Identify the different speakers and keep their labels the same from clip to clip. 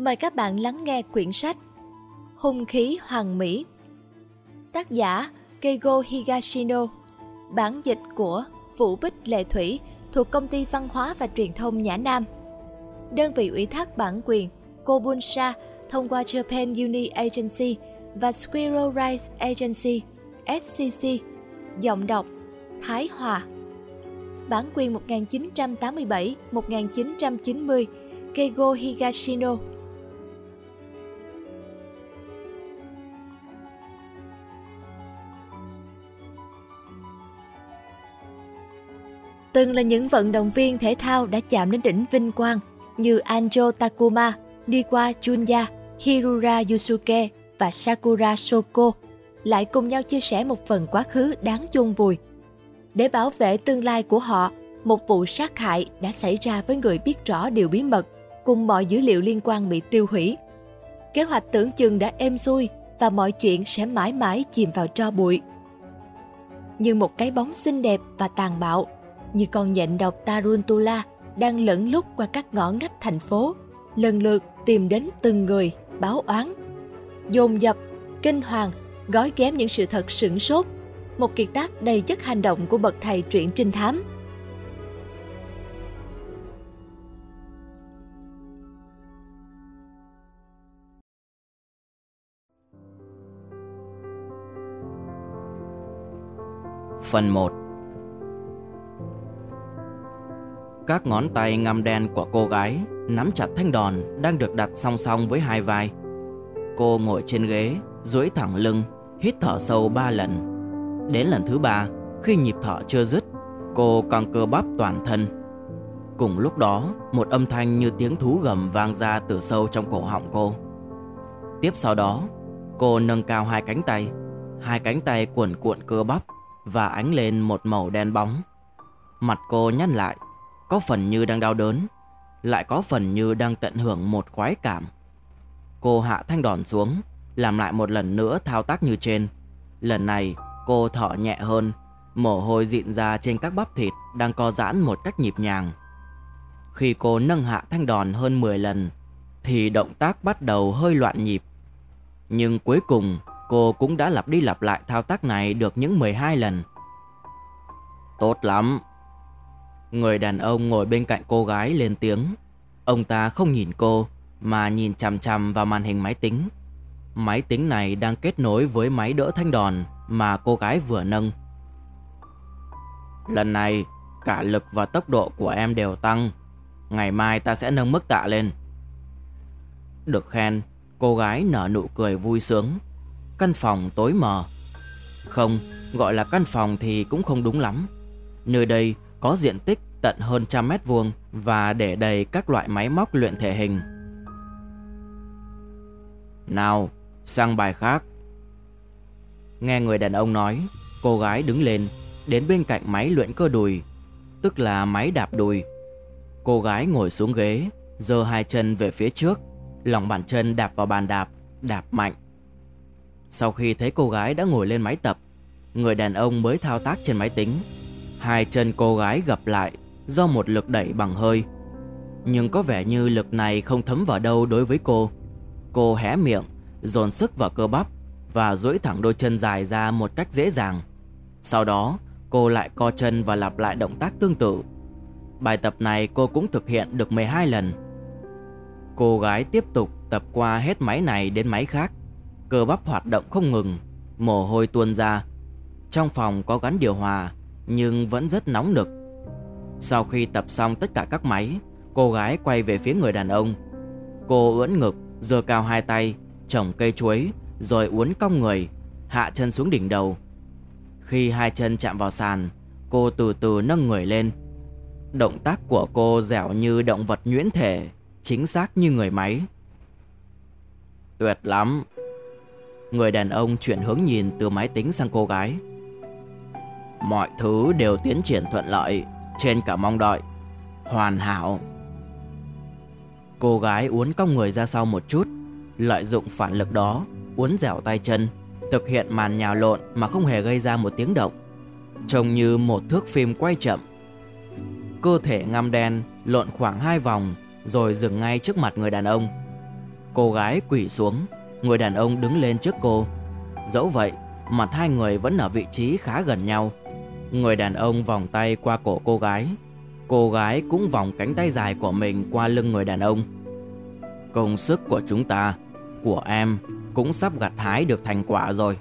Speaker 1: Mời các bạn lắng nghe quyển sách Hung khí hoàng mỹ. Tác giả Keigo Higashino. Bản dịch của Vũ Bích Lệ Thủy thuộc Công ty Văn hóa và Truyền thông Nhã Nam. Đơn vị ủy thác bản quyền Kobunsha thông qua Japan Uni Agency và Squirrel Rice Agency SCC Giọng đọc Thái Hòa. Bản quyền 1987-1990 Keigo Higashino. Từng là những vận động viên thể thao đã chạm đến đỉnh vinh quang như Anjo Takuma, Niwa Junya, Hirura Yusuke và Sakura Shoko lại cùng nhau chia sẻ một phần quá khứ đáng chôn vùi. Để bảo vệ tương lai của họ, một vụ sát hại đã xảy ra với người biết rõ điều bí mật, cùng mọi dữ liệu liên quan bị tiêu hủy. Kế hoạch tưởng chừng đã êm xuôi và mọi chuyện sẽ mãi mãi chìm vào tro bụi. Nhưng một cái bóng xinh đẹp và tàn bạo, như con nhện độc Tarantula đang lẫn lút qua các ngõ ngách thành phố, lần lượt tìm đến từng người, báo oán. Dồn dập, kinh hoàng, gói ghém những sự thật sửng sốt, một kiệt tác đầy chất hành động của bậc thầy truyện trinh thám.
Speaker 2: Phần 1 Các ngón tay ngăm đen của cô gái nắm chặt thanh đòn đang được đặt song song với hai vai. Cô ngồi trên ghế, duỗi thẳng lưng, hít thở sâu ba lần. Đến lần thứ ba, khi nhịp thở chưa dứt, cô căng cơ bắp toàn thân. Cùng lúc đó, một âm thanh như tiếng thú gầm vang ra từ sâu trong cổ họng cô. Tiếp sau đó, cô nâng cao hai cánh tay, hai cánh tay cuộn cuộn cơ bắp và ánh lên một màu đen bóng. Mặt cô nhăn lại, có phần như đang đau đớn, lại có phần như đang tận hưởng một khoái cảm. Cô hạ thanh đòn xuống, làm lại một lần nữa thao tác như trên. Lần này, cô thở nhẹ hơn, mồ hôi dịn ra trên các bắp thịt đang co giãn một cách nhịp nhàng. Khi cô nâng hạ thanh đòn hơn 10 lần, thì động tác bắt đầu hơi loạn nhịp. Nhưng cuối cùng, cô cũng đã lặp đi lặp lại thao tác này được những 12 lần. Tốt lắm, Người đàn ông ngồi bên cạnh cô gái lên tiếng. Ông ta không nhìn cô mà nhìn chằm chằm vào màn hình máy tính. Máy tính này đang kết nối với máy đỡ thanh đòn mà cô gái vừa nâng. Lần này, cả lực và tốc độ của em đều tăng. Ngày mai ta sẽ nâng mức tạ lên. Được khen, cô gái nở nụ cười vui sướng. Căn phòng tối mờ. Không, gọi là căn phòng thì cũng không đúng lắm. Nơi đây có diện tích tận hơn trăm mét vuông và để đầy các loại máy móc luyện thể hình. Nào, sang bài khác. Nghe người đàn ông nói, cô gái đứng lên, đến bên cạnh máy luyện cơ đùi, tức là máy đạp đùi. Cô gái ngồi xuống ghế, giơ hai chân về phía trước, lòng bàn chân đạp vào bàn đạp, đạp mạnh. Sau khi thấy cô gái đã ngồi lên máy tập, người đàn ông mới thao tác trên máy tính Hai chân cô gái gập lại do một lực đẩy bằng hơi. Nhưng có vẻ như lực này không thấm vào đâu đối với cô. Cô hé miệng, dồn sức vào cơ bắp và duỗi thẳng đôi chân dài ra một cách dễ dàng. Sau đó, cô lại co chân và lặp lại động tác tương tự. Bài tập này cô cũng thực hiện được 12 lần. Cô gái tiếp tục tập qua hết máy này đến máy khác. Cơ bắp hoạt động không ngừng, mồ hôi tuôn ra. Trong phòng có gắn điều hòa nhưng vẫn rất nóng nực. Sau khi tập xong tất cả các máy, cô gái quay về phía người đàn ông. Cô ưỡn ngực, giơ cao hai tay, trồng cây chuối, rồi uốn cong người, hạ chân xuống đỉnh đầu. Khi hai chân chạm vào sàn, cô từ từ nâng người lên. Động tác của cô dẻo như động vật nhuyễn thể, chính xác như người máy. Tuyệt lắm. Người đàn ông chuyển hướng nhìn từ máy tính sang cô gái. Mọi thứ đều tiến triển thuận lợi, Trên cả mong đợi. Hoàn hảo. Cô gái uốn cong người ra sau một chút, Lợi dụng phản lực đó, Uốn dẻo tay chân, Thực hiện màn nhào lộn mà không hề gây ra một tiếng động, Trông như một thước phim quay chậm. Cơ thể ngăm đen Lộn khoảng hai vòng Rồi dừng ngay trước mặt người đàn ông. Cô gái quỳ xuống, Người đàn ông đứng lên trước cô. Dẫu vậy, Mặt hai người vẫn ở vị trí khá gần nhau. Người đàn ông vòng tay qua cổ cô gái. Cô gái cũng vòng cánh tay dài của mình qua lưng người đàn ông. Công sức của chúng ta, Của em, Cũng sắp gặt hái được thành quả rồi.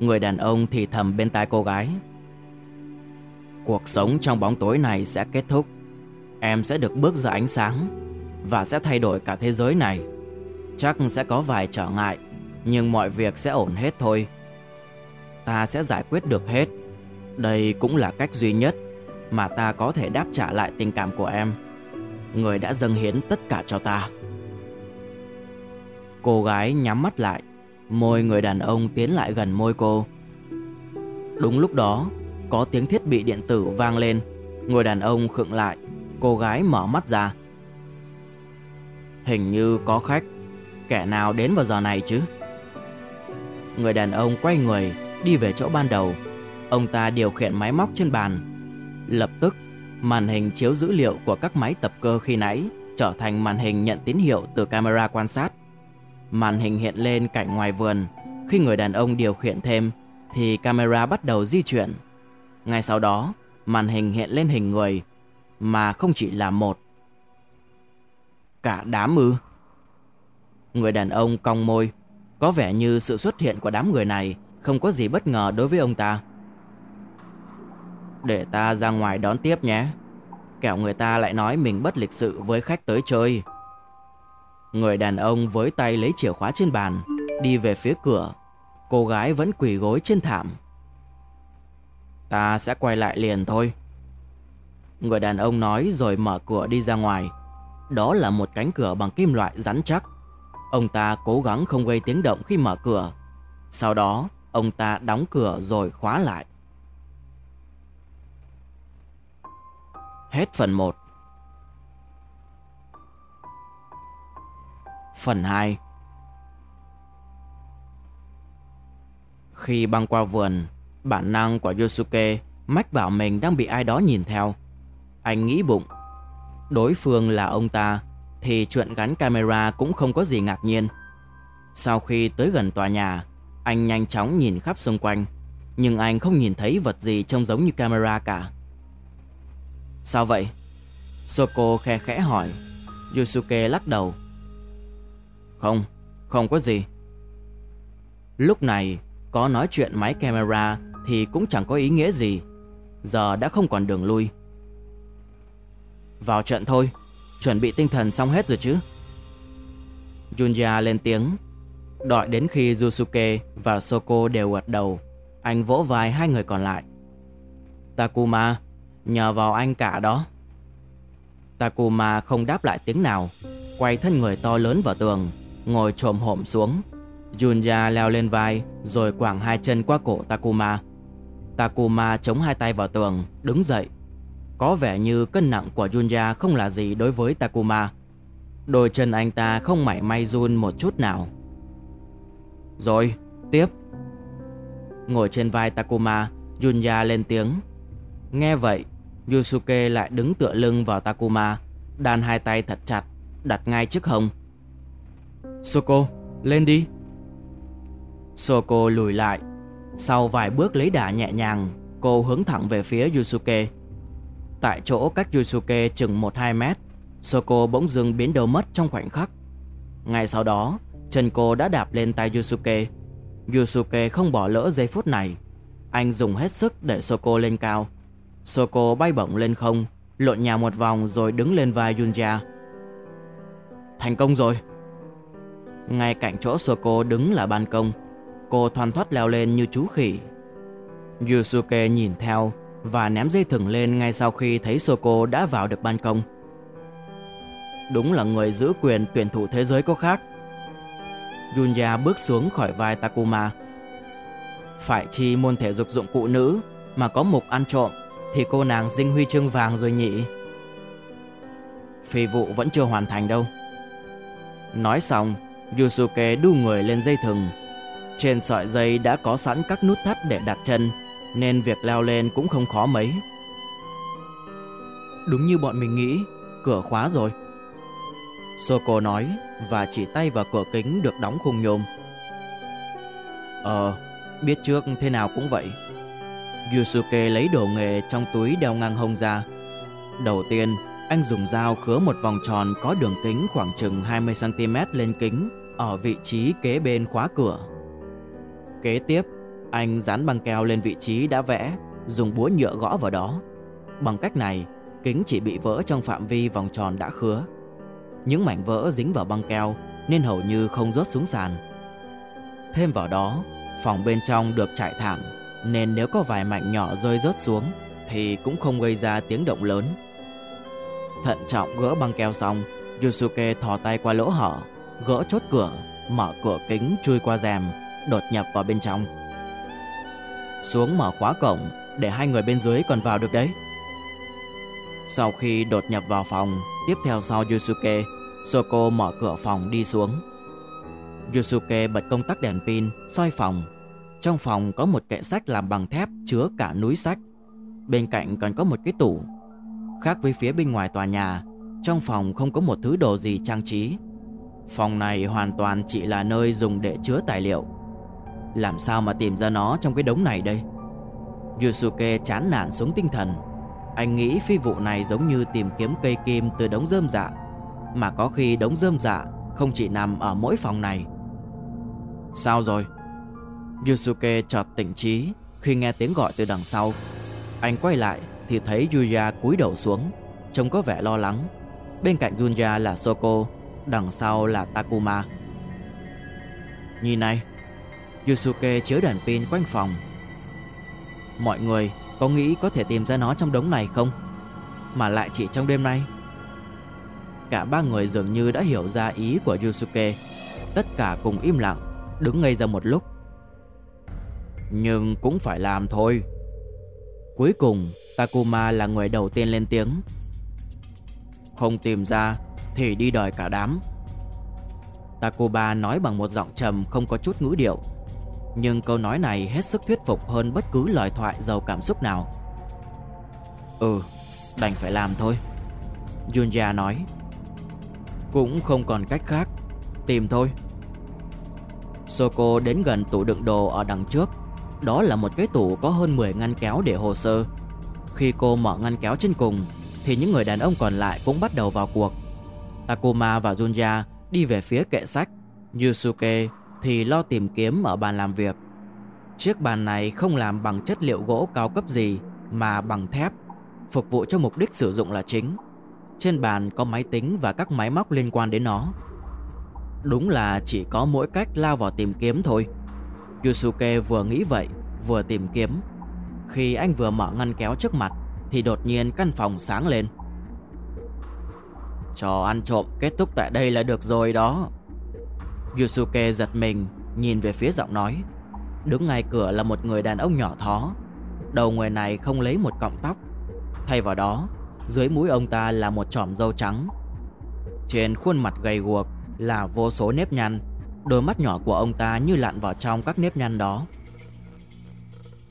Speaker 2: Người đàn ông thì thầm bên tai cô gái. Cuộc sống trong bóng tối này sẽ kết thúc. Em sẽ được bước ra ánh sáng Và sẽ thay đổi cả thế giới này. Chắc sẽ có vài trở ngại, Nhưng mọi việc sẽ ổn hết thôi. Ta sẽ giải quyết được hết. Đây cũng là cách duy nhất Mà ta có thể đáp trả lại tình cảm của em. Người đã dâng hiến tất cả cho ta. Cô gái nhắm mắt lại, Môi người đàn ông tiến lại gần môi cô. Đúng lúc đó, Có tiếng thiết bị điện tử vang lên. Người đàn ông khựng lại, Cô gái mở mắt ra. Hình như có khách, Kẻ nào đến vào giờ này chứ? Người đàn ông quay người, Đi về chỗ ban đầu. Ông ta điều khiển máy móc trên bàn. Lập tức, Màn hình chiếu dữ liệu của các máy tập cơ khi nãy Trở thành màn hình nhận tín hiệu từ camera quan sát. Màn hình hiện lên cảnh ngoài vườn. Khi người đàn ông điều khiển thêm, Thì camera bắt đầu di chuyển. Ngay sau đó, Màn hình hiện lên hình người, Mà không chỉ là một. Cả đám ư? Người đàn ông cong môi. Có vẻ như sự xuất hiện của đám người này Không có gì bất ngờ đối với ông ta. Để ta ra ngoài đón tiếp nhé. Kẻo người ta lại nói mình bất lịch sự với khách tới chơi. Người đàn ông với tay lấy chìa khóa trên bàn, Đi về phía cửa. Cô gái vẫn quỳ gối trên thảm. Ta sẽ quay lại liền thôi. Người đàn ông nói rồi mở cửa đi ra ngoài. Đó là một cánh cửa bằng kim loại rắn chắc. Ông ta cố gắng không gây tiếng động khi mở cửa. Sau đó, ông ta đóng cửa rồi khóa lại. Hết phần 1 Phần 2 Khi băng qua vườn, bản năng của Yosuke mách bảo mình đang bị ai đó nhìn theo. Anh nghĩ bụng, đối phương là ông ta thì chuyện gắn camera cũng không có gì ngạc nhiên. Sau khi tới gần tòa nhà, anh nhanh chóng nhìn khắp xung quanh, nhưng anh không nhìn thấy vật gì trông giống như camera cả. Sao vậy? Soko khe khẽ hỏi. Yusuke lắc đầu. Không, không có gì. Lúc này, có nói chuyện máy camera thì cũng chẳng có ý nghĩa gì. Giờ đã không còn đường lui. Vào trận thôi, chuẩn bị tinh thần xong hết rồi chứ. Junya lên tiếng. Đợi đến khi Yusuke và Soko đều gật đầu, anh vỗ vai hai người còn lại. Takuma, nhờ vào anh cả đó. Takuma không đáp lại tiếng nào, quay thân người to lớn vào tường, ngồi trồm hổm xuống. Junya leo lên vai rồi quảng hai chân qua cổ Takuma. Takuma chống hai tay vào tường, đứng dậy. Có vẻ như cân nặng của Junya không là gì đối với Takuma. Đôi chân anh ta không mảy may run một chút nào. Rồi, tiếp. Ngồi trên vai Takuma, Junya lên tiếng. Nghe vậy, Yusuke lại đứng tựa lưng vào Takuma, đan hai tay thật chặt, đặt ngay trước hông. Soko, lên đi. Soko lùi lại. Sau vài bước lấy đà nhẹ nhàng, cô hướng thẳng về phía Yusuke. Tại chỗ cách Yusuke chừng 1-2 mét, Soko bỗng dưng biến đầu mất trong khoảnh khắc. Ngay sau đó, chân cô đã đạp lên tay Yusuke. Yusuke không bỏ lỡ giây phút này. Anh dùng hết sức để Soko lên cao. Soko bay bổng lên không, lộn nhào một vòng rồi đứng lên vai Yunya. Thành công rồi! Ngay cạnh chỗ Soko đứng là ban công Cô thoăn thoắt leo lên như chú khỉ. Yusuke nhìn theo Và ném dây thừng lên ngay sau khi thấy Soko đã vào được ban công. Đúng là người giữ quyền tuyển thủ thế giới có khác. Junya bước xuống khỏi vai Takuma. Phải chi môn thể dục dụng cụ nữ Mà có mục ăn trộm. Thì cô nàng dinh huy chương vàng rồi nhỉ Phi vụ vẫn chưa hoàn thành đâu Nói xong Yusuke đu người lên dây thừng. Trên sợi dây đã có sẵn các nút thắt để đặt chân, nên việc leo lên cũng không khó mấy. Đúng như bọn mình nghĩ, cửa khóa rồi. Soko nói và chỉ tay vào cửa kính được đóng khung nhôm. Ờ, biết trước thế nào cũng vậy. Yusuke lấy đồ nghề trong túi đeo ngang hông ra. Đầu tiên, anh dùng dao khứa một vòng tròn có đường kính khoảng chừng 20cm lên kính ở vị trí kế bên khóa cửa. Kế tiếp, anh dán băng keo lên vị trí đã vẽ, dùng búa nhựa gõ vào đó. Bằng cách này, kính chỉ bị vỡ trong phạm vi vòng tròn đã khứa. Những mảnh vỡ dính vào băng keo nên hầu như không rớt xuống sàn. Thêm vào đó, phòng bên trong được trải thảm nên nếu có vài mảnh nhỏ rơi rớt xuống thì cũng không gây ra tiếng động lớn. Thận trọng gỡ băng keo xong, Yusuke thò tay qua lỗ hở, gỡ chốt cửa, mở cửa kính chui qua rèm, đột nhập vào bên trong. Xuống mở khóa cổng để hai người bên dưới còn vào được đấy. Sau khi đột nhập vào phòng, tiếp theo sau Yusuke, Soko mở cửa phòng đi xuống. Yusuke bật công tắc đèn pin, soi phòng. Trong phòng có một kệ sách làm bằng thép chứa cả núi sách. Bên cạnh còn có một cái tủ. Khác với phía bên ngoài tòa nhà, trong phòng không có một thứ đồ gì trang trí. Phòng này hoàn toàn chỉ là nơi dùng để chứa tài liệu. Làm sao mà tìm ra nó trong cái đống này đây? Yusuke chán nản xuống tinh thần. Anh nghĩ phi vụ này giống như tìm kiếm cây kim từ đống rơm dạ. Mà có khi đống rơm dạ không chỉ nằm ở mỗi phòng này. Sao rồi? Yusuke chợt tỉnh trí khi nghe tiếng gọi từ đằng sau. Anh quay lại thì thấy Yuya cúi đầu xuống, trông có vẻ lo lắng. Bên cạnh Junya là Soko, đằng sau là Takuma. Nhìn này, Yusuke chiếu đèn pin quanh phòng. Mọi người có nghĩ có thể tìm ra nó trong đống này không? Mà lại chỉ trong đêm nay. Cả ba người dường như đã hiểu ra ý của Yusuke. Tất cả cùng im lặng, đứng ngây ra một lúc. Nhưng cũng phải làm thôi. Cuối cùng, Takuma là người đầu tiên lên tiếng. Không tìm ra thì đi đòi cả đám. Takuba nói bằng một giọng trầm không có chút ngữ điệu. Nhưng câu nói này hết sức thuyết phục hơn bất cứ lời thoại giàu cảm xúc nào. Ừ, đành phải làm thôi. Junya nói. Cũng không còn cách khác, tìm thôi. Soko đến gần tủ đựng đồ ở đằng trước. Đó là một cái tủ có hơn 10 ngăn kéo để hồ sơ. Khi cô mở ngăn kéo trên cùng, thì những người đàn ông còn lại cũng bắt đầu vào cuộc. Takuma và Junya đi về phía kệ sách. Yusuke thì lo tìm kiếm ở bàn làm việc. Chiếc bàn này không làm bằng chất liệu gỗ cao cấp gì mà bằng thép, phục vụ cho mục đích sử dụng là chính. Trên bàn có máy tính và các máy móc liên quan đến nó. Đúng là chỉ có mỗi cách lao vào tìm kiếm thôi. Yusuke vừa nghĩ vậy, vừa tìm kiếm. Khi anh vừa mở ngăn kéo trước mặt thì đột nhiên căn phòng sáng lên. Trò ăn trộm kết thúc tại đây là được rồi đó. Yusuke giật mình, nhìn về phía giọng nói. Đứng ngay cửa là một người đàn ông nhỏ thó. Đầu người này không lấy một cọng tóc. Thay vào đó, dưới mũi ông ta là một chỏm râu trắng. Trên khuôn mặt gầy guộc là vô số nếp nhăn. Đôi mắt nhỏ của ông ta như lặn vào trong các nếp nhăn đó.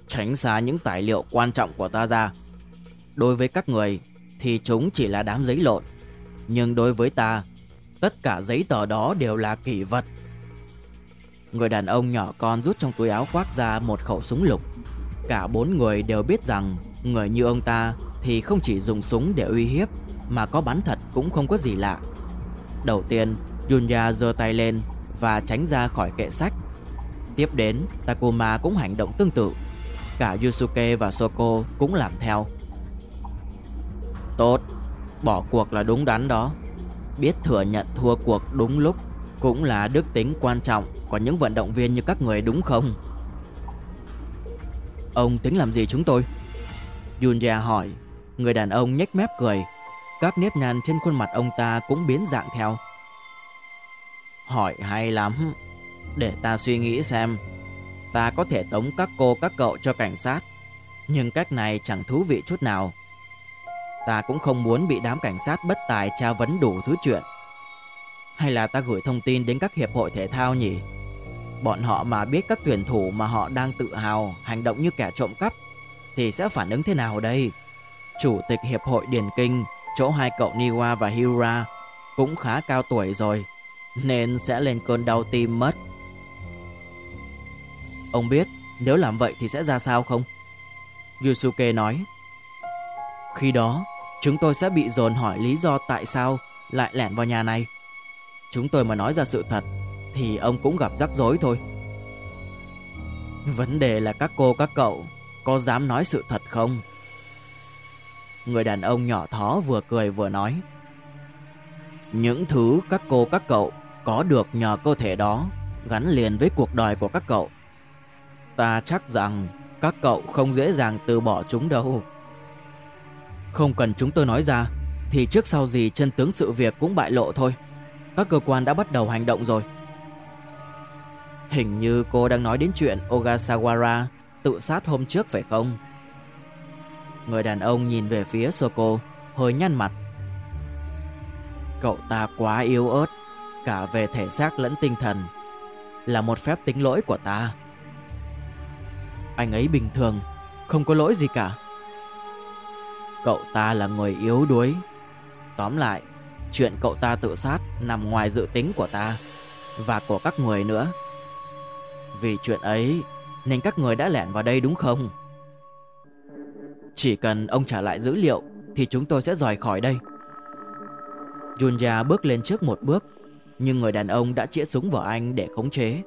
Speaker 2: Tránh xa những tài liệu quan trọng của ta ra. Đối với các người thì chúng chỉ là đám giấy lộn. Nhưng đối với ta, Tất cả giấy tờ đó đều là kỷ vật Người đàn ông nhỏ con rút trong túi áo khoác ra một khẩu súng lục Cả bốn người đều biết rằng Người như ông ta thì không chỉ dùng súng để uy hiếp, Mà có bắn thật cũng không có gì lạ Đầu tiên, junya giơ tay lên và tránh ra khỏi kệ sách. Tiếp đến, Takuma cũng hành động tương tự. Cả Yusuke và Soko cũng làm theo. Tốt, Bỏ cuộc là đúng đắn đó. Biết thừa nhận thua cuộc đúng lúc Cũng là đức tính quan trọng Của những vận động viên như các người đúng không? Ông tính làm gì chúng tôi? Junya hỏi. Người đàn ông nhếch mép cười. Các nếp nhăn trên khuôn mặt ông ta cũng biến dạng theo. Hỏi hay lắm. Để ta suy nghĩ xem, Ta có thể tống các cô, các cậu cho cảnh sát. Nhưng cách này chẳng thú vị chút nào. Ta cũng không muốn bị đám cảnh sát bất tài tra vấn đủ thứ chuyện. Hay là ta gửi thông tin đến các hiệp hội thể thao nhỉ? Bọn họ mà biết các tuyển thủ mà họ đang tự hào, hành động như kẻ trộm cắp, Thì sẽ phản ứng thế nào đây? Chủ tịch hiệp hội Điền Kinh, Chỗ hai cậu Niwa và Hira Cũng khá cao tuổi rồi. Nên sẽ lên cơn đau tim mất. Ông biết nếu làm vậy thì sẽ ra sao không? Yusuke nói. Khi đó, chúng tôi sẽ bị dồn hỏi lý do tại sao lại lẻn vào nhà này. Chúng tôi mà nói ra sự thật thì ông cũng gặp rắc rối thôi. Vấn đề là các cô, các cậu có dám nói sự thật không? Người đàn ông nhỏ thó vừa cười vừa nói. Những thứ các cô, các cậu có được nhờ cơ thể đó gắn liền với cuộc đời của các cậu. Ta chắc rằng các cậu không dễ dàng từ bỏ chúng đâu. Không cần chúng tôi nói ra thì trước sau gì chân tướng sự việc cũng bại lộ thôi. Các cơ quan đã bắt đầu hành động rồi. Hình như cô đang nói đến chuyện Ogasawara tự sát hôm trước phải không? Người đàn ông nhìn về phía Soko, hơi nhăn mặt. Cậu ta quá yếu ớt, cả về thể xác lẫn tinh thần. Là một phép tính lỗi của ta. Anh ấy bình thường, không có lỗi gì cả. Cậu ta là người yếu đuối. Tóm lại, chuyện cậu ta tự sát nằm ngoài dự tính của ta và của các người nữa. Vì chuyện ấy nên các người đã lẻn vào đây đúng không? Chỉ cần ông trả lại dữ liệu thì chúng tôi sẽ rời khỏi đây. Junya bước lên trước một bước, nhưng người đàn ông đã chĩa súng vào anh để khống chế.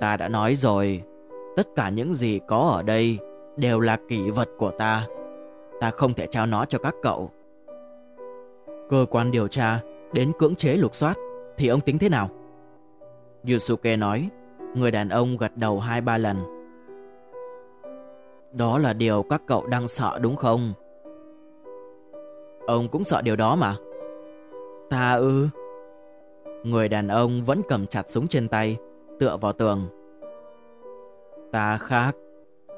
Speaker 2: Ta đã nói rồi, tất cả những gì có ở đây đều là kỷ vật của ta. Ta không thể trao nó cho các cậu. Cơ quan điều tra đến cưỡng chế lục soát thì ông tính thế nào? Yusuke nói, người đàn ông gật đầu hai ba lần. Đó là điều các cậu đang sợ đúng không? Ông cũng sợ điều đó mà. Ta ư? Người đàn ông vẫn cầm chặt súng trên tay, tựa vào tường. Ta khác.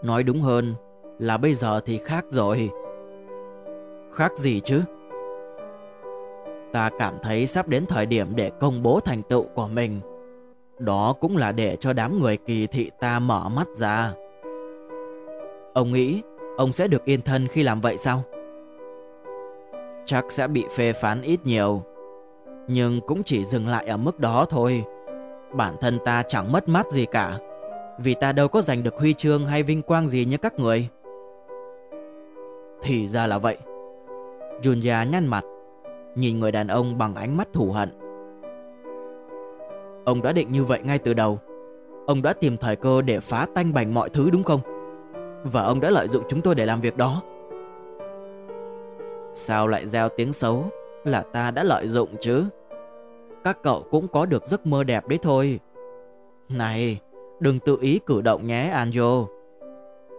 Speaker 2: Nói đúng hơn là bây giờ thì khác rồi. Khác gì chứ? Ta cảm thấy sắp đến thời điểm để công bố thành tựu của mình. Đó cũng là để cho đám người kỳ thị ta mở mắt ra. Ông nghĩ ông sẽ được yên thân khi làm vậy sao? Chắc sẽ bị phê phán ít nhiều nhưng cũng chỉ dừng lại ở mức đó thôi. Bản thân ta chẳng mất mát gì cả. Vì ta đâu có giành được huy chương hay vinh quang gì như các người. Thì ra là vậy. Junya nhăn mặt, Nhìn người đàn ông bằng ánh mắt thù hận. Ông đã định như vậy ngay từ đầu. Ông đã tìm thời cơ để phá tanh bành mọi thứ đúng không? Và ông đã lợi dụng chúng tôi để làm việc đó. Sao lại gieo tiếng xấu? Là ta đã lợi dụng chứ. Các cậu cũng có được giấc mơ đẹp đấy thôi. Này, Đừng tự ý cử động nhé, Anjo.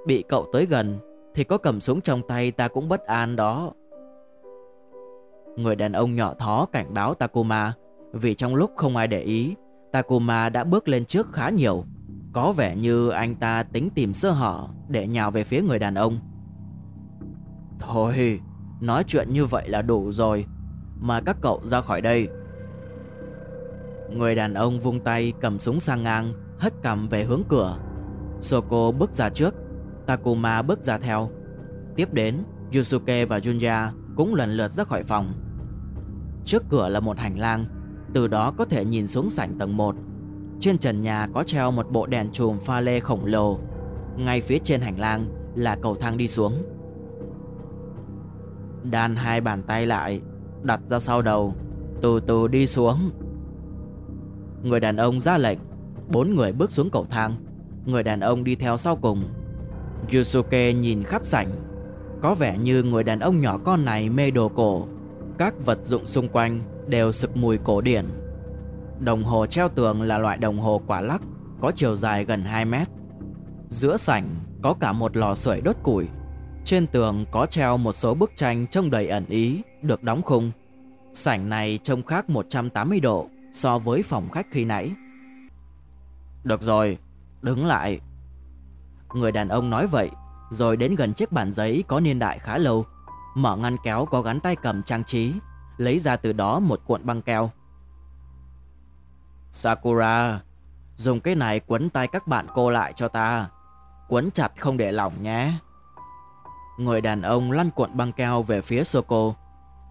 Speaker 2: Bị cậu tới gần, Thì có cầm súng trong tay ta cũng bất an đó. Người đàn ông nhỏ thó cảnh báo Takuma, Vì trong lúc không ai để ý, Takuma đã bước lên trước khá nhiều. Có vẻ như anh ta tính tìm sơ hở Để nhào về phía người đàn ông. Thôi, Nói chuyện như vậy là đủ rồi. Mà các cậu ra khỏi đây. Người đàn ông vung tay cầm súng sang ngang, Hất cầm về hướng cửa. Soko bước ra trước, Takuma bước ra theo. Tiếp đến, Yusuke và Junya cũng lần lượt ra khỏi phòng. Trước cửa là một hành lang, Từ đó có thể nhìn xuống sảnh tầng 1 Trên trần nhà có treo một bộ đèn chùm pha lê khổng lồ. Ngay phía trên hành lang là cầu thang đi xuống. Đan hai bàn tay lại Đặt ra sau đầu. Từ từ đi xuống. Người đàn ông ra lệnh. Bốn người bước xuống cầu thang. Người đàn ông đi theo sau cùng. Yusuke nhìn khắp sảnh. Có vẻ như người đàn ông nhỏ con này mê đồ cổ. Các vật dụng xung quanh đều sực mùi cổ điển. Đồng hồ treo tường là loại đồng hồ quả lắc, Có chiều dài gần 2 mét. Giữa sảnh có cả một lò sưởi đốt củi trên tường có treo một số bức tranh trông đầy ẩn ý, được đóng khung. Sảnh này trông khác 180 độ so với phòng khách khi nãy. Được rồi, đứng lại. Người đàn ông nói vậy, rồi đến gần chiếc bàn giấy có niên đại khá lâu, mở ngăn kéo có gắn tay cầm trang trí, lấy ra từ đó một cuộn băng keo. Sakura, dùng cái này quấn tay các bạn cô lại cho ta. Quấn chặt không để lỏng nhé. Người đàn ông lăn cuộn băng keo về phía Soko.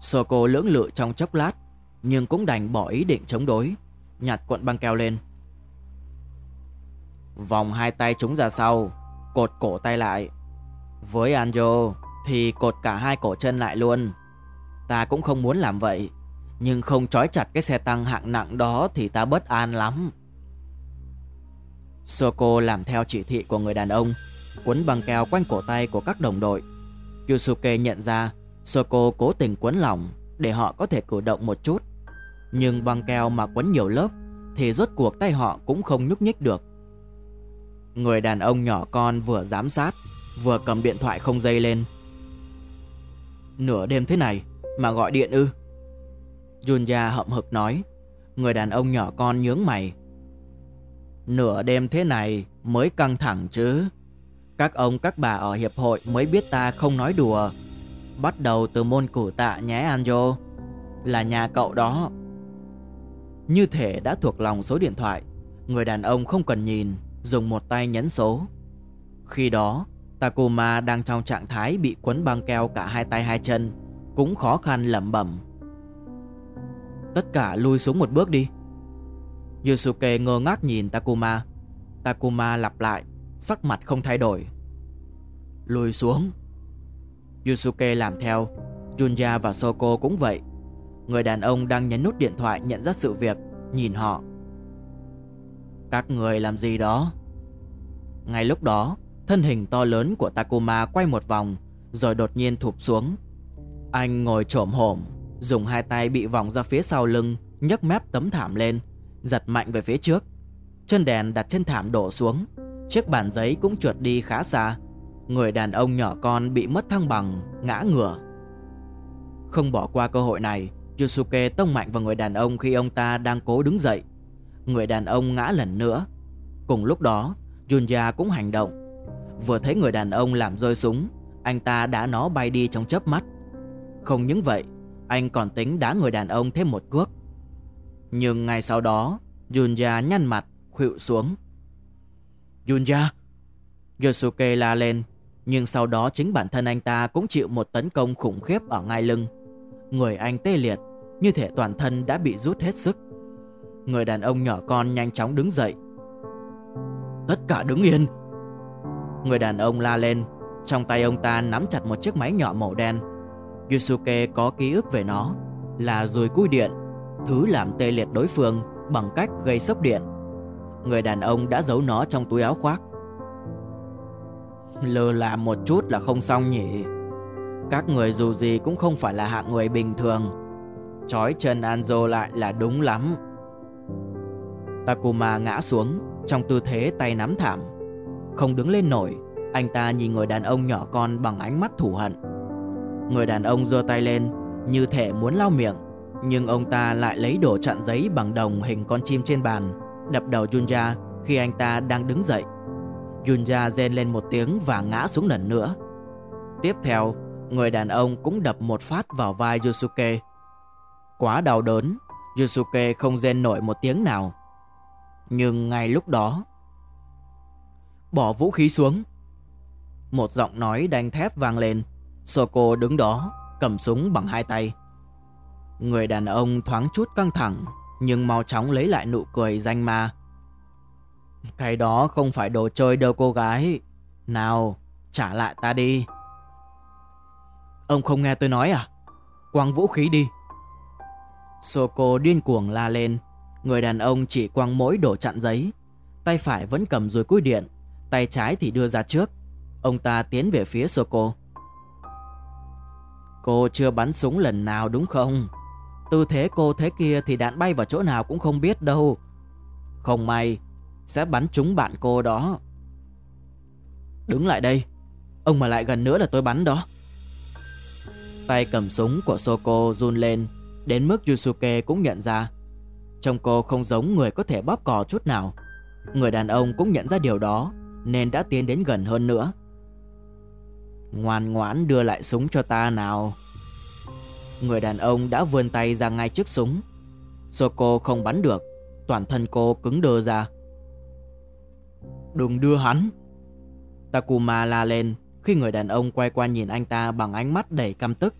Speaker 2: Soko lưỡng lự trong chốc lát, Nhưng cũng đành bỏ ý định chống đối Nhặt cuộn băng keo lên. Vòng hai tay chúng ra sau Cột cổ tay lại. Với Anjo Thì cột cả hai cổ chân lại luôn. Ta cũng không muốn làm vậy Nhưng không trói chặt cái xe tăng hạng nặng đó Thì ta bất an lắm. Soko làm theo chỉ thị của người đàn ông Quấn băng keo quanh cổ tay của các đồng đội. Yusuke nhận ra Soko cố tình quấn lỏng Để họ có thể cử động một chút. Nhưng băng keo mà quấn nhiều lớp Thì rốt cuộc tay họ cũng không nhúc nhích được. Người đàn ông nhỏ con vừa giám sát, Vừa cầm điện thoại không dây lên. Nửa đêm thế này Mà gọi điện ư? Junya hậm hực nói. Người đàn ông nhỏ con nhướng mày. Nửa đêm thế này mới căng thẳng chứ. Các ông, các bà ở hiệp hội mới biết ta không nói đùa. Bắt đầu từ môn cử tạ nhé, Anjo. Là nhà cậu đó. Như thể đã thuộc lòng số điện thoại, Người đàn ông không cần nhìn, Dùng một tay nhấn số. Khi đó, Takuma đang trong trạng thái bị quấn băng keo cả hai tay hai chân, Cũng khó khăn lẩm bẩm. Tất cả lui xuống một bước đi. Yusuke ngơ ngác nhìn Takuma. Takuma lặp lại. Sắc mặt không thay đổi. Lùi xuống. Yusuke làm theo. Junya và Soko cũng vậy. Người đàn ông đang nhấn nút điện thoại nhận ra sự việc Nhìn họ. Các người làm gì đó? Ngay lúc đó Thân hình to lớn của Takuma quay một vòng Rồi đột nhiên thụp xuống. Anh ngồi trổm hổm Dùng hai tay bị vòng ra phía sau lưng nhấc mép tấm thảm lên giật mạnh về phía trước. Chân đèn đặt trên thảm đổ xuống, chiếc bàn giấy cũng trượt đi khá xa. Người đàn ông nhỏ con bị mất thăng bằng, ngã ngửa. Không bỏ qua cơ hội này, Yusuke tông mạnh vào người đàn ông khi ông ta đang cố đứng dậy. Người đàn ông ngã lần nữa. Cùng lúc đó, Junya cũng hành động. Vừa thấy người đàn ông làm rơi súng, anh ta đã nó bay đi trong chớp mắt. Không những vậy, anh còn tính đá người đàn ông thêm một cước. Nhưng ngay sau đó, Junya nhăn mặt, khuỵu xuống. Junya, Yosuke la lên, nhưng sau đó chính bản thân anh ta cũng chịu một tấn công khủng khiếp ở ngay lưng. Người anh tê liệt, như thể toàn thân đã bị rút hết sức. Người đàn ông nhỏ con nhanh chóng đứng dậy. Tất cả đứng yên! Người đàn ông la lên, trong tay ông ta nắm chặt một chiếc máy nhỏ màu đen. Yusuke có ký ức về nó, là dùi cui điện thứ làm tê liệt đối phương bằng cách gây sốc điện. Người đàn ông đã giấu nó trong túi áo khoác. Lơ là một chút là không xong nhỉ. Các người dù gì cũng không phải là hạng người bình thường. Chói chân Anzo lại là đúng lắm. Takuma ngã xuống trong tư thế tay nắm thảm. Không đứng lên nổi, anh ta nhìn người đàn ông nhỏ con bằng ánh mắt thủ hận. Người đàn ông giơ tay lên như thể muốn lau miệng nhưng ông ta lại lấy đổ chặn giấy bằng đồng hình con chim trên bàn Đập đầu Junja khi anh ta đang đứng dậy. Junja rên lên một tiếng và ngã xuống lần nữa. Tiếp theo, người đàn ông cũng đập một phát vào vai Yusuke. Quá đau đớn, Yusuke không rên nổi một tiếng nào. Nhưng ngay lúc đó Bỏ vũ khí xuống. Một giọng nói đanh thép vang lên. Soko đứng đó, cầm súng bằng hai tay. Người đàn ông thoáng chút căng thẳng. Nhưng mau chóng lấy lại nụ cười danh ma. Cái đó không phải đồ chơi đâu cô gái. Nào, trả lại ta đi. Ông không nghe tôi nói à? Quăng vũ khí đi. Soko điên cuồng la lên. Người đàn ông chỉ quăng mỗi đổ chặn giấy. Tay phải vẫn cầm dùi cui điện. Tay trái thì đưa ra trước. Ông ta tiến về phía Soko. Cô chưa bắn súng lần nào đúng không? Tư thế cô thế kia thì đạn bay vào chỗ nào cũng không biết đâu. Không may, sẽ bắn trúng bạn cô đó. Đứng lại đây, ông mà lại gần nữa là tôi bắn đó. Tay cầm súng của Soko run lên, đến mức Yusuke cũng nhận ra. Trông cô không giống người có thể bóp cò chút nào. Người đàn ông cũng nhận ra điều đó, nên đã tiến đến gần hơn nữa. Ngoan ngoãn đưa lại súng cho ta nào. Người đàn ông đã vươn tay ra ngay trước súng. Soko không bắn được, Toàn thân cô cứng đơ ra. Đừng đưa hắn. Takuma la lên, Khi người đàn ông quay qua nhìn anh ta Bằng ánh mắt đầy căm tức,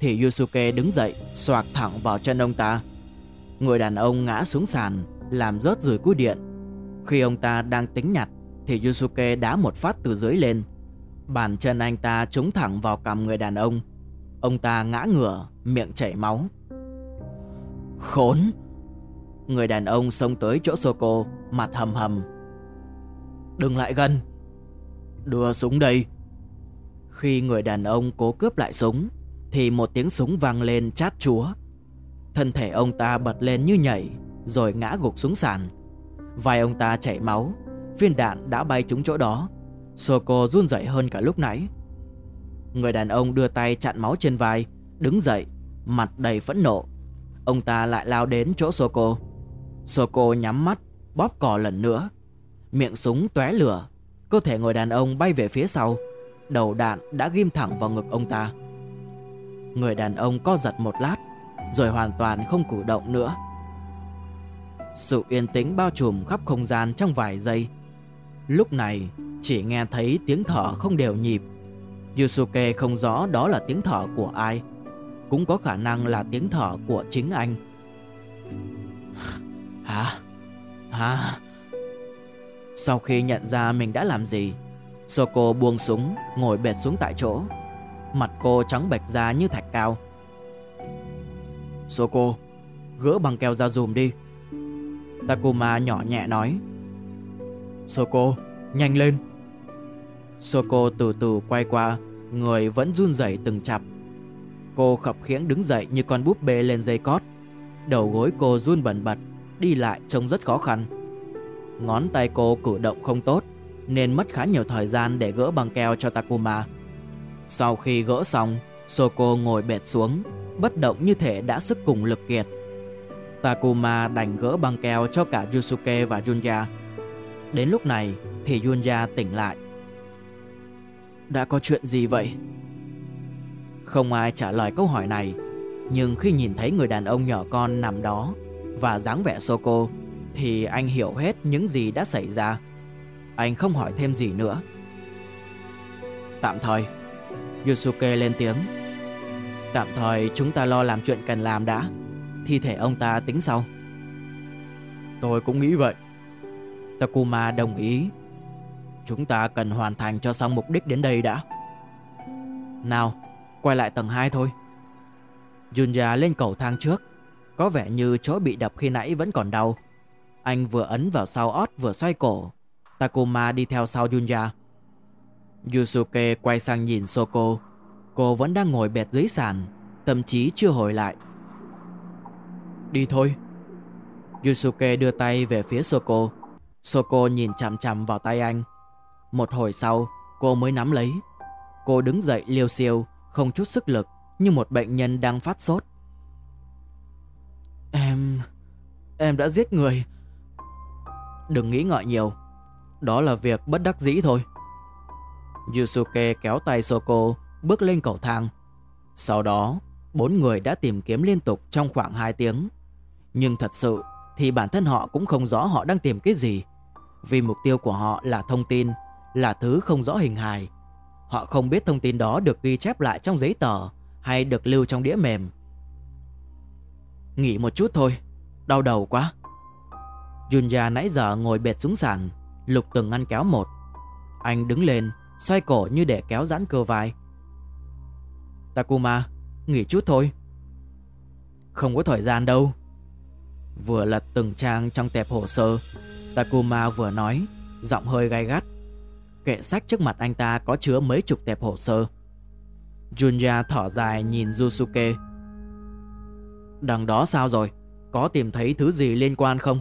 Speaker 2: Thì Yusuke đứng dậy, Xoạc thẳng vào chân ông ta. Người đàn ông ngã xuống sàn, Làm rớt rủi cúi điện. Khi ông ta đang tính nhặt, Thì Yusuke đá một phát từ dưới lên. Bàn chân anh ta trúng thẳng vào cằm người đàn ông. Ông ta ngã ngửa, Miệng chảy máu. Khốn! Người đàn ông xông tới chỗ Soko, Mặt hầm hầm. Đừng lại gần. Đưa súng đây. Khi người đàn ông cố cướp lại súng, Thì một tiếng súng vang lên chát chúa. Thân thể ông ta bật lên như nhảy, Rồi ngã gục xuống sàn. Vai ông ta chảy máu, Viên đạn đã bay trúng chỗ đó. Soko run rẩy hơn cả lúc nãy. Người đàn ông đưa tay chặn máu trên vai, Đứng dậy, Mặt đầy phẫn nộ. Ông ta lại lao đến chỗ Soko. Soko nhắm mắt, Bóp cò lần nữa. Miệng súng tóe lửa, Cơ thể người đàn ông bay về phía sau. Đầu đạn đã ghim thẳng vào ngực ông ta. Người đàn ông co giật một lát, Rồi hoàn toàn không cử động nữa. Sự yên tĩnh bao trùm khắp không gian trong vài giây. Lúc này, chỉ nghe thấy tiếng thở không đều nhịp. Yusuke không rõ đó là tiếng thở của ai, Cũng có khả năng là tiếng thở của chính anh. Hả? Hả? Sau khi nhận ra mình đã làm gì, Soko buông súng, Ngồi bệt xuống tại chỗ. Mặt cô trắng bệch ra như thạch cao. Soko, Gỡ bằng keo ra dùm đi. Takuma nhỏ nhẹ nói. Soko, Nhanh lên. Soko từ từ quay qua. Người vẫn run rẩy từng chập Cô khập khiễng đứng dậy như con búp bê lên dây cót. Đầu gối cô run bẩn bật, Đi lại trông rất khó khăn. Ngón tay cô cử động không tốt, Nên mất khá nhiều thời gian để gỡ băng keo cho Takuma. Sau khi gỡ xong, Soko ngồi bệt xuống, Bất động như thể đã sức cùng lực kiệt. Takuma đành gỡ băng keo cho cả Yusuke và Junya Đến lúc này thì Junya tỉnh lại. Đã có chuyện gì vậy? Không ai trả lời câu hỏi này Nhưng khi nhìn thấy người đàn ông nhỏ con nằm đó Và dáng vẻ Soko thì anh hiểu hết những gì đã xảy ra. Anh không hỏi thêm gì nữa. Tạm thời, Yusuke lên tiếng. Tạm thời chúng ta lo làm chuyện cần làm đã. Thi thể ông ta tính sau. Tôi cũng nghĩ vậy. Takuma đồng ý. Chúng ta cần hoàn thành cho xong mục đích đến đây đã. Nào, quay lại tầng 2 thôi. Junya lên cầu thang trước. Có vẻ như chỗ bị đập khi nãy vẫn còn đau. Anh vừa ấn vào sau ót vừa xoay cổ. Takuma đi theo sau Junya. Yusuke quay sang nhìn Soko. Cô vẫn đang ngồi bệt dưới sàn, tâm trí chưa hồi lại. Đi thôi. Yusuke đưa tay về phía Soko. Soko nhìn chằm chằm vào tay anh. Một hồi sau, cô mới nắm lấy. Cô đứng dậy liêu siêu, không chút sức lực, như một bệnh nhân đang phát sốt. Em... em đã giết người. Đừng nghĩ ngợi nhiều Đó là việc bất đắc dĩ thôi Yusuke kéo tay Soko Bước lên cầu thang Sau đó Bốn người đã tìm kiếm liên tục trong khoảng 2 tiếng Nhưng thật sự Thì bản thân họ cũng không rõ họ đang tìm cái gì Vì mục tiêu của họ là thông tin là thứ không rõ hình hài. Họ không biết thông tin đó được ghi chép lại trong giấy tờ Hay được lưu trong đĩa mềm. Nghỉ một chút thôi, Đau đầu quá. Junya nãy giờ ngồi bệt xuống sàn, Lục từng ngăn kéo một. Anh đứng lên, Xoay cổ như để kéo giãn cơ vai. Takuma, Nghỉ chút thôi. Không có thời gian đâu. Vừa lật từng trang trong tệp hồ sơ, Takuma vừa nói, Giọng hơi gai gắt. Kệ sách trước mặt anh ta có chứa mấy chục tệp hồ sơ Junya thở dài nhìn Yusuke Đằng đó sao rồi Có tìm thấy thứ gì liên quan không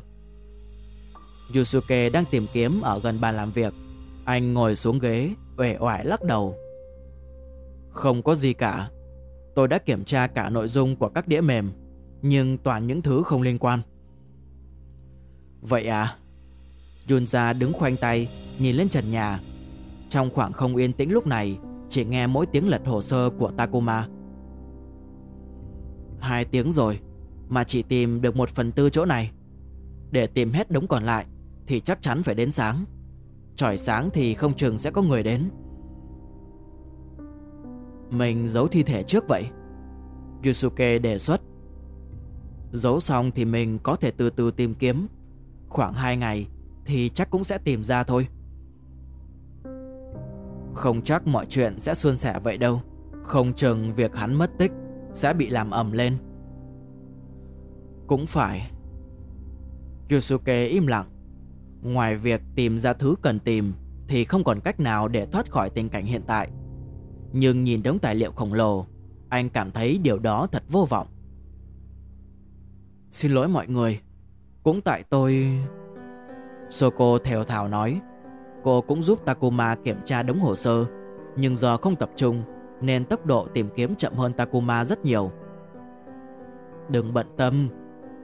Speaker 2: Yusuke đang tìm kiếm ở gần bàn làm việc. Anh ngồi xuống ghế, uể oải lắc đầu. Không có gì cả. Tôi đã kiểm tra cả nội dung của các đĩa mềm, nhưng toàn những thứ không liên quan. Vậy à? Junja đứng khoanh tay, nhìn lên trần nhà. Trong khoảng không yên tĩnh lúc này, chỉ nghe mỗi tiếng lật hồ sơ của Takuma. Hai tiếng rồi, mà chỉ tìm được một phần tư chỗ này. Để tìm hết đống còn lại, thì chắc chắn phải đến sáng. Trời sáng thì không chừng sẽ có người đến. Mình giấu thi thể trước vậy. Yusuke đề xuất. Giấu xong thì mình có thể từ từ tìm kiếm Khoảng 2 ngày thì chắc cũng sẽ tìm ra thôi. Không chắc mọi chuyện sẽ suôn sẻ vậy đâu. Không chừng việc hắn mất tích sẽ bị làm ầm lên. Cũng phải. Yusuke im lặng. Ngoài việc tìm ra thứ cần tìm Thì không còn cách nào để thoát khỏi tình cảnh hiện tại. Nhưng nhìn đống tài liệu khổng lồ, Anh cảm thấy điều đó thật vô vọng. Xin lỗi mọi người. Cũng tại tôi... Soko theo thảo nói, Cô cũng giúp Takuma kiểm tra đống hồ sơ, Nhưng do không tập trung, Nên tốc độ tìm kiếm chậm hơn Takuma rất nhiều. Đừng bận tâm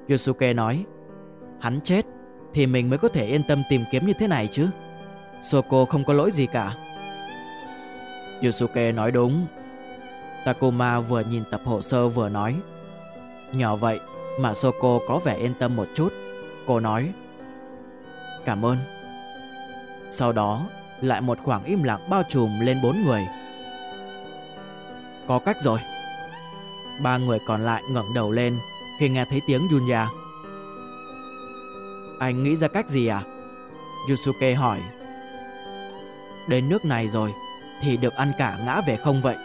Speaker 2: Yosuke nói. Hắn chết Thì mình mới có thể yên tâm tìm kiếm như thế này chứ. Soko không có lỗi gì cả. Yosuke nói đúng. Takuma vừa nhìn tập hồ sơ vừa nói, Nhỏ vậy mà Soko có vẻ yên tâm một chút. Cô nói Cảm ơn. Sau đó, lại một khoảng im lặng bao trùm lên bốn người. Có cách rồi. Ba người còn lại ngẩng đầu lên Khi nghe thấy tiếng Junya Anh nghĩ ra cách gì à? Yusuke hỏi. Đến nước này rồi Thì được ăn cả ngã về không vậy?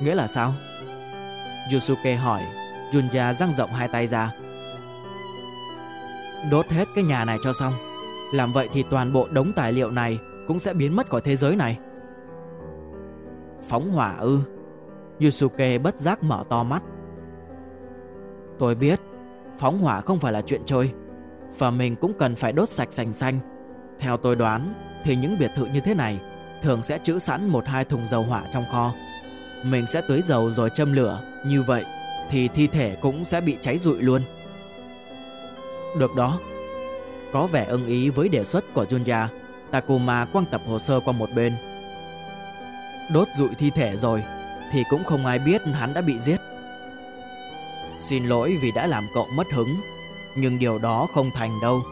Speaker 2: Nghĩa là sao? Yusuke hỏi. Junya răng rộng hai tay ra. Đốt hết cái nhà này cho xong. Làm vậy thì toàn bộ đống tài liệu này Cũng sẽ biến mất khỏi thế giới này. Phóng hỏa ư? Yusuke bất giác mở to mắt. Tôi biết, Phóng hỏa không phải là chuyện chơi, Và mình cũng cần phải đốt sạch sành xanh. Theo tôi đoán, Thì những biệt thự như thế này Thường sẽ trữ sẵn một hai thùng dầu hỏa trong kho. Mình sẽ tưới dầu rồi châm lửa, Như vậy Thì thi thể cũng sẽ bị cháy rụi luôn được đó. Có vẻ ưng ý với đề xuất của Junya Takuma quăng tập hồ sơ qua một bên. Đốt rụi thi thể rồi, Thì cũng không ai biết hắn đã bị giết. Xin lỗi vì đã làm cậu mất hứng, Nhưng điều đó không thành đâu.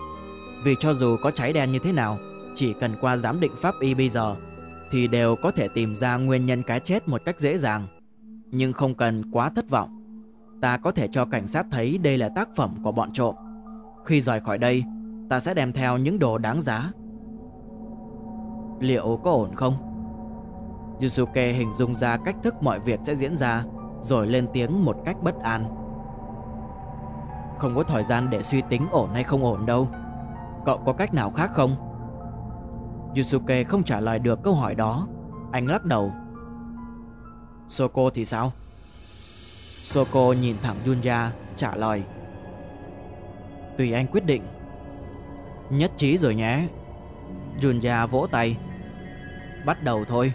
Speaker 2: Vì cho dù có cháy đen như thế nào, Chỉ cần qua giám định pháp y bây giờ, Thì đều có thể tìm ra nguyên nhân cái chết một cách dễ dàng. Nhưng không cần quá thất vọng, Ta có thể cho cảnh sát thấy đây là tác phẩm của bọn trộm khi rời khỏi đây, Ta sẽ đem theo những đồ đáng giá Liệu có ổn không? Yusuke hình dung ra cách thức mọi việc sẽ diễn ra, Rồi lên tiếng một cách bất an Không có thời gian để suy tính ổn hay không ổn đâu Cậu có cách nào khác không? Yusuke không trả lời được câu hỏi đó Anh lắc đầu Soko thì sao? Soko nhìn thẳng Junya trả lời Tùy anh quyết định. Nhất trí rồi nhé. Junya vỗ tay. Bắt đầu thôi.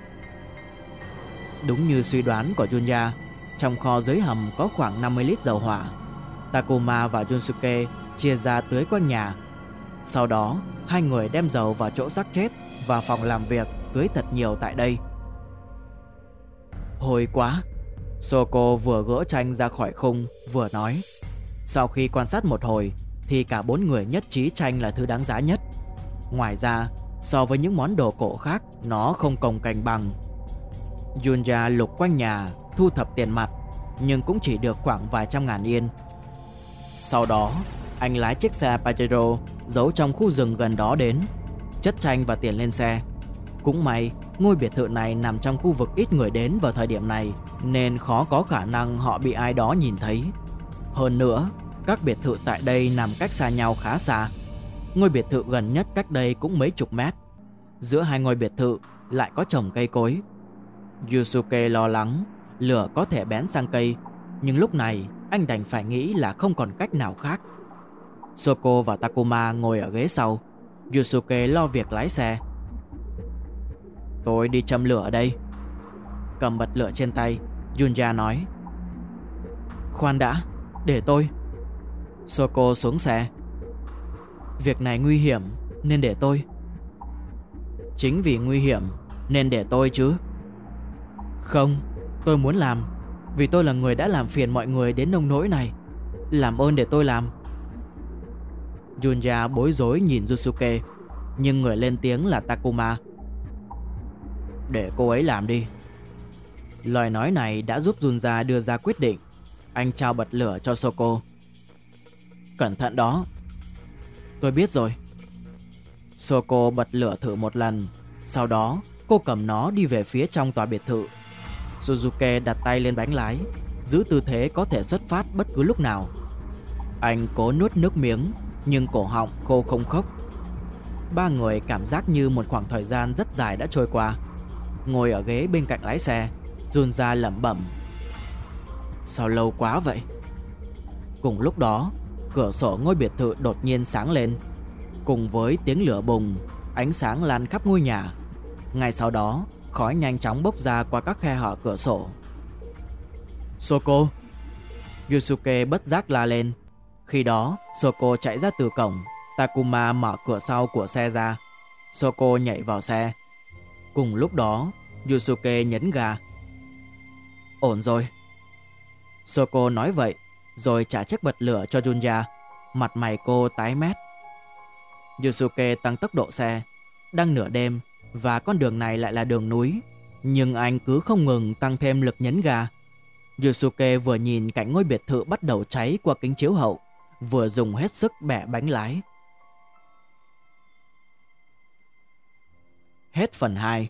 Speaker 2: Đúng như suy đoán của Junya Trong kho dưới hầm có khoảng 50 lít dầu hỏa. Takuma và Junsuke chia ra tưới quanh nhà. Sau đó, Hai người đem dầu vào chỗ xác chết Và phòng làm việc tưới thật nhiều tại đây. Hồi quá. Soko vừa gỡ tranh ra khỏi khung, Vừa nói. Sau khi quan sát một hồi thì cả bốn người nhất trí tranh là thứ đáng giá nhất. Ngoài ra, so với những món đồ cổ khác, nó không cồng cành bằng. Junja lục quanh nhà, thu thập tiền mặt, nhưng cũng chỉ được khoảng vài trăm ngàn yên. Sau đó, anh lái chiếc xe Pajero giấu trong khu rừng gần đó đến, chất tranh và tiền lên xe. Cũng may, ngôi biệt thự này nằm trong khu vực ít người đến vào thời điểm này, nên khó có khả năng họ bị ai đó nhìn thấy. Hơn nữa, các biệt thự tại đây nằm cách xa nhau khá xa. Ngôi biệt thự gần nhất cách đây cũng mấy chục mét. Giữa hai ngôi biệt thự lại có trồng cây cối. Yusuke lo lắng lửa có thể bén sang cây, nhưng lúc này anh đành phải nghĩ là không còn cách nào khác. Soko và Takuma ngồi ở ghế sau. Yusuke lo việc lái xe. Tôi đi châm lửa ở đây. Cầm bật lửa trên tay, Junya nói. Khoan đã, để tôi. Soko xuống xe. Việc này nguy hiểm nên để tôi. Chính vì nguy hiểm nên để tôi chứ. Không, tôi muốn làm Vì tôi là người đã làm phiền mọi người đến nông nỗi này. Làm ơn để tôi làm. Junya bối rối nhìn Yusuke Nhưng người lên tiếng là Takuma. Để cô ấy làm đi. Lời nói này đã giúp Junja đưa ra quyết định. Anh trao bật lửa cho Soko. Cẩn thận đó. Tôi biết rồi. Soko bật lửa thử một lần. Sau đó, cô cầm nó đi về phía trong tòa biệt thự. Suzuki đặt tay lên bánh lái, giữ tư thế có thể xuất phát bất cứ lúc nào. Anh cố nuốt nước miếng, nhưng cổ họng khô không khốc. Ba người cảm giác như một khoảng thời gian rất dài đã trôi qua. Ngồi ở ghế bên cạnh lái xe, Jun ra lẩm bẩm. Sao lâu quá vậy? Cùng lúc đó, cửa sổ ngôi biệt thự đột nhiên sáng lên. Cùng với tiếng lửa bùng, ánh sáng lan khắp ngôi nhà. Ngay sau đó, khói nhanh chóng bốc ra qua các khe hở cửa sổ. Soko! Yusuke bất giác la lên. Khi đó, Soko chạy ra từ cổng, Takuma mở cửa sau của xe ra. Soko nhảy vào xe. Cùng lúc đó, Yusuke nhấn ga. Ổn rồi. Soko nói vậy, rồi trả chiếc bật lửa cho Junya. Mặt mày cô tái mét. Yusuke tăng tốc độ xe. Đang nửa đêm, và con đường này lại là đường núi. Nhưng anh cứ không ngừng tăng thêm lực nhấn ga. Yusuke vừa nhìn cảnh ngôi biệt thự bắt đầu cháy qua kính chiếu hậu, vừa dùng hết sức bẻ bánh lái. Hết phần 2